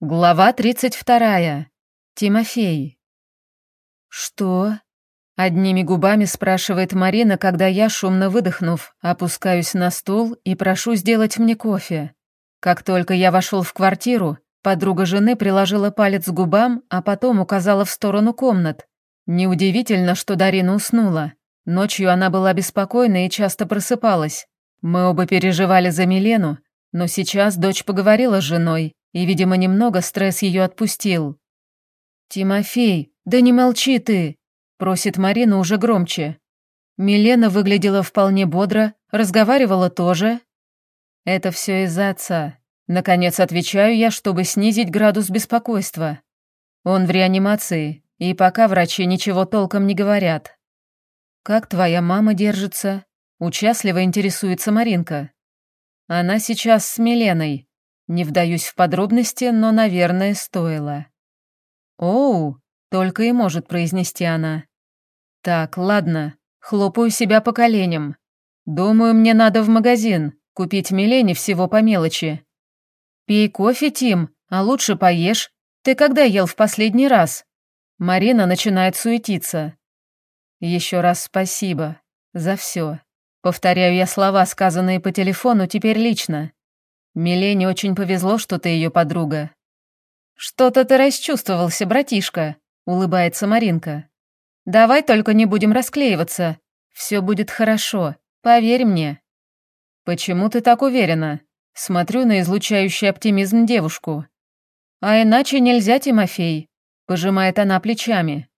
Глава 32. Тимофей. «Что?» — одними губами спрашивает Марина, когда я, шумно выдохнув, опускаюсь на стул и прошу сделать мне кофе. Как только я вошел в квартиру, подруга жены приложила палец к губам, а потом указала в сторону комнат. Неудивительно, что Дарина уснула. Ночью она была беспокойна и часто просыпалась. Мы оба переживали за Милену, но сейчас дочь поговорила с женой, и, видимо, немного стресс ее отпустил. «Тимофей, да не молчи ты!» – просит Марина уже громче. Милена выглядела вполне бодро, разговаривала тоже. «Это все из-за отца. Наконец отвечаю я, чтобы снизить градус беспокойства. Он в реанимации, и пока врачи ничего толком не говорят. «Как твоя мама держится?» – участливо интересуется Маринка. «Она сейчас с Миленой. Не вдаюсь в подробности, но, наверное, стоило. «Оу», — только и может произнести она. «Так, ладно, хлопаю себя по коленям. Думаю, мне надо в магазин, купить Милене всего по мелочи. Пей кофе, Тим, а лучше поешь. Ты когда ел в последний раз?» Марина начинает суетиться. «Еще раз спасибо. За все. Повторяю я слова, сказанные по телефону, теперь лично. Милене очень повезло, что ты ее подруга. Что-то ты расчувствовался, братишка, улыбается Маринка. Давай только не будем расклеиваться. Все будет хорошо, поверь мне. Почему ты так уверена? Смотрю на излучающий оптимизм девушку. А иначе нельзя, Тимофей, пожимает она плечами.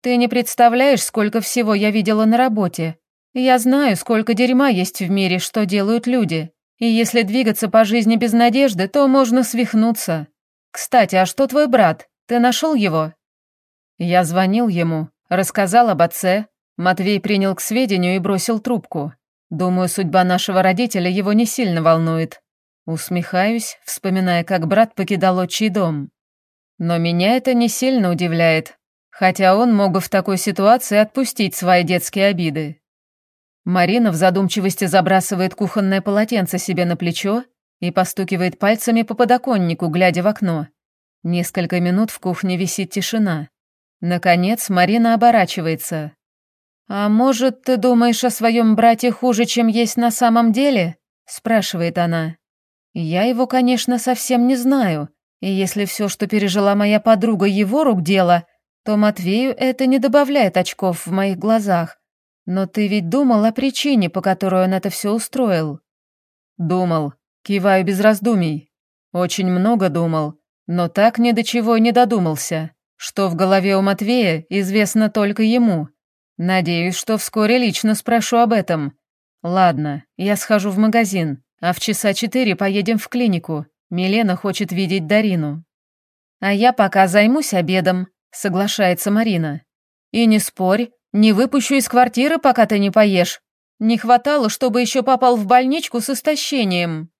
Ты не представляешь, сколько всего я видела на работе. Я знаю, сколько дерьма есть в мире, что делают люди. И если двигаться по жизни без надежды, то можно свихнуться. Кстати, а что твой брат? Ты нашел его?» Я звонил ему, рассказал об отце. Матвей принял к сведению и бросил трубку. Думаю, судьба нашего родителя его не сильно волнует. Усмехаюсь, вспоминая, как брат покидал отчий дом. Но меня это не сильно удивляет, хотя он мог бы в такой ситуации отпустить свои детские обиды. Марина в задумчивости забрасывает кухонное полотенце себе на плечо и постукивает пальцами по подоконнику, глядя в окно. Несколько минут в кухне висит тишина. Наконец Марина оборачивается. «А может, ты думаешь о своем брате хуже, чем есть на самом деле?» спрашивает она. «Я его, конечно, совсем не знаю, и если все, что пережила моя подруга, его рук дело, то Матвею это не добавляет очков в моих глазах. «Но ты ведь думал о причине, по которой он это все устроил?» «Думал. Киваю без раздумий. Очень много думал, но так ни до чего не додумался. Что в голове у Матвея, известно только ему. Надеюсь, что вскоре лично спрошу об этом. Ладно, я схожу в магазин, а в часа четыре поедем в клинику. Милена хочет видеть Дарину». «А я пока займусь обедом», — соглашается Марина. «И не спорь, не выпущу из квартиры, пока ты не поешь. Не хватало, чтобы еще попал в больничку с истощением».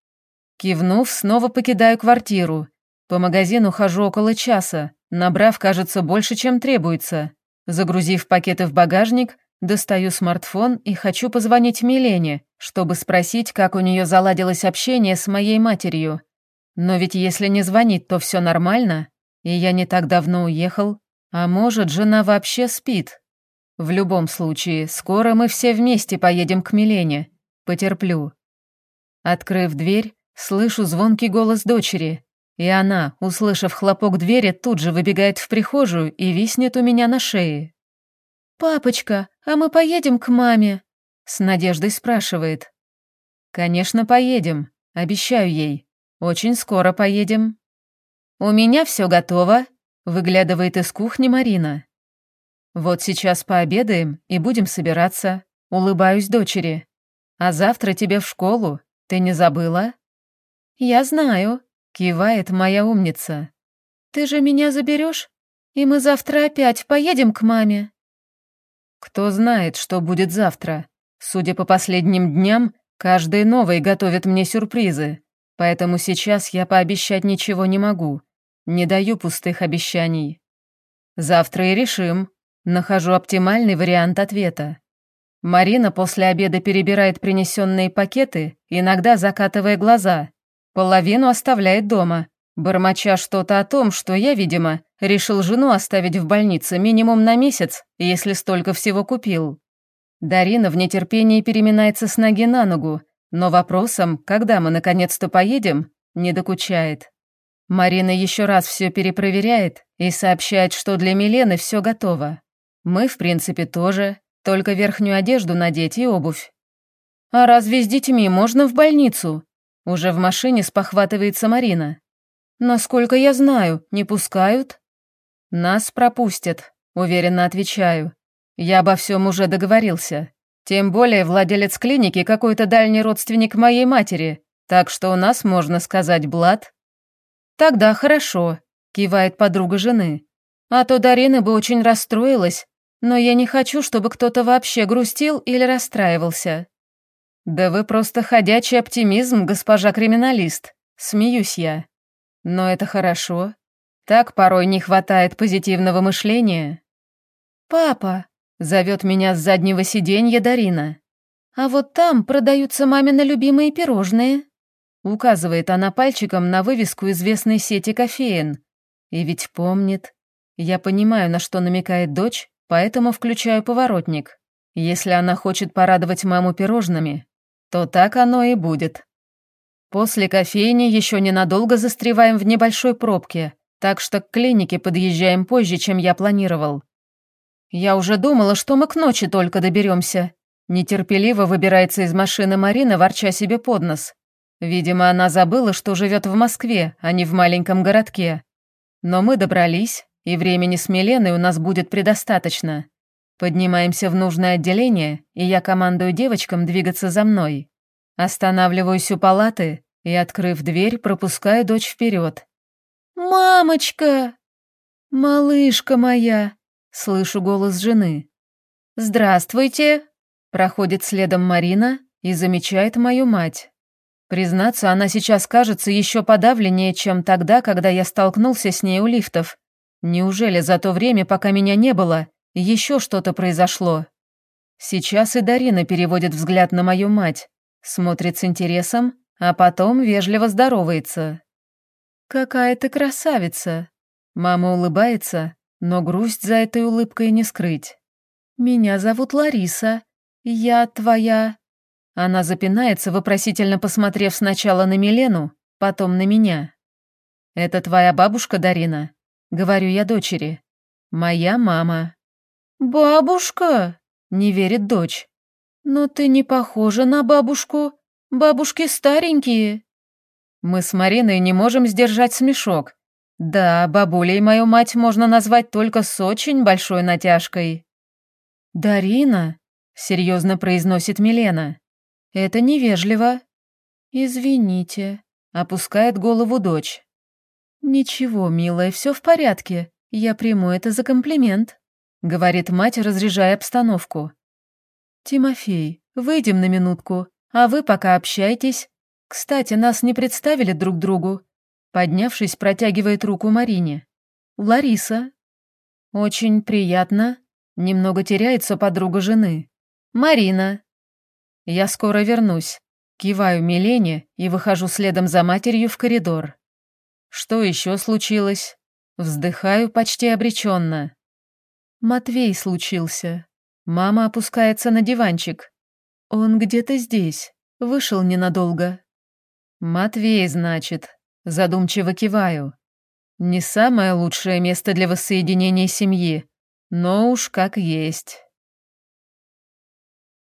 Кивнув, снова покидаю квартиру. По магазину хожу около часа, набрав, кажется, больше, чем требуется. Загрузив пакеты в багажник, достаю смартфон и хочу позвонить Милене, чтобы спросить, как у нее заладилось общение с моей матерью. Но ведь если не звонит, то все нормально, и я не так давно уехал. А может, жена вообще спит? В любом случае, скоро мы все вместе поедем к Милене. Потерплю. Открыв дверь, слышу звонкий голос дочери, и она, услышав хлопок двери, тут же выбегает в прихожую и виснет у меня на шее. «Папочка, а мы поедем к маме?» С надеждой спрашивает. «Конечно, поедем. Обещаю ей. Очень скоро поедем». «У меня все готово», — выглядывает из кухни Марина. Вот сейчас пообедаем и будем собираться. Улыбаюсь дочери. А завтра тебе в школу. Ты не забыла? Я знаю, кивает моя умница. Ты же меня заберешь? И мы завтра опять поедем к маме. Кто знает, что будет завтра. Судя по последним дням, каждый новый готовит мне сюрпризы. Поэтому сейчас я пообещать ничего не могу. Не даю пустых обещаний. Завтра и решим, Нахожу оптимальный вариант ответа. Марина после обеда перебирает принесенные пакеты, иногда закатывая глаза. Половину оставляет дома. бормоча что-то о том, что я, видимо, решил жену оставить в больнице минимум на месяц, если столько всего купил. Дарина в нетерпении переминается с ноги на ногу, но вопросом, когда мы наконец-то поедем, не докучает. Марина еще раз все перепроверяет и сообщает, что для Милены все готово. Мы, в принципе, тоже, только верхнюю одежду надеть и обувь. «А разве с детьми можно в больницу?» Уже в машине спохватывается Марина. «Насколько я знаю, не пускают?» «Нас пропустят», уверенно отвечаю. Я обо всем уже договорился. Тем более владелец клиники какой-то дальний родственник моей матери, так что у нас, можно сказать, блат. Тогда хорошо, кивает подруга жены. А то Дарина бы очень расстроилась, но я не хочу, чтобы кто-то вообще грустил или расстраивался. Да вы просто ходячий оптимизм, госпожа криминалист, смеюсь я. Но это хорошо. Так порой не хватает позитивного мышления. Папа, Зовет меня с заднего сиденья Дарина. А вот там продаются мамины любимые пирожные. Указывает она пальчиком на вывеску известной сети кофеин. И ведь помнит. Я понимаю, на что намекает дочь, поэтому включаю поворотник. Если она хочет порадовать маму пирожными, то так оно и будет. После кофейни еще ненадолго застреваем в небольшой пробке, так что к клинике подъезжаем позже, чем я планировал. «Я уже думала, что мы к ночи только доберемся». Нетерпеливо выбирается из машины Марина, ворча себе под нос. Видимо, она забыла, что живет в Москве, а не в маленьком городке. Но мы добрались, и времени с Миленой у нас будет предостаточно. Поднимаемся в нужное отделение, и я командую девочкам двигаться за мной. Останавливаюсь у палаты и, открыв дверь, пропускаю дочь вперед. «Мамочка! Малышка моя!» Слышу голос жены. «Здравствуйте!» Проходит следом Марина и замечает мою мать. Признаться, она сейчас кажется еще подавленнее, чем тогда, когда я столкнулся с ней у лифтов. Неужели за то время, пока меня не было, еще что-то произошло? Сейчас и Дарина переводит взгляд на мою мать, смотрит с интересом, а потом вежливо здоровается. «Какая ты красавица!» Мама улыбается, но грусть за этой улыбкой не скрыть. «Меня зовут Лариса. Я твоя...» Она запинается, вопросительно посмотрев сначала на Милену, потом на меня. «Это твоя бабушка, Дарина?» — говорю я дочери. «Моя мама». «Бабушка?» — не верит дочь. «Но ты не похожа на бабушку. Бабушки старенькие». Мы с Мариной не можем сдержать смешок, да, бабулей мою мать можно назвать только с очень большой натяжкой. «Дарина», — серьезно произносит Милена, — «это невежливо». «Извините», — опускает голову дочь. «Ничего, милая, все в порядке. Я приму это за комплимент», — говорит мать, разряжая обстановку. «Тимофей, выйдем на минутку, а вы пока общайтесь. Кстати, нас не представили друг другу. Поднявшись, протягивает руку Марине. «Лариса». «Очень приятно». Немного теряется подруга жены. «Марина». «Я скоро вернусь». Киваю Милене и выхожу следом за матерью в коридор. Что еще случилось? Вздыхаю почти обреченно. Матвей случился. Мама опускается на диванчик. Он где-то здесь. Вышел ненадолго. Матвей, значит. Задумчиво киваю. Не самое лучшее место для воссоединения семьи, но уж как есть.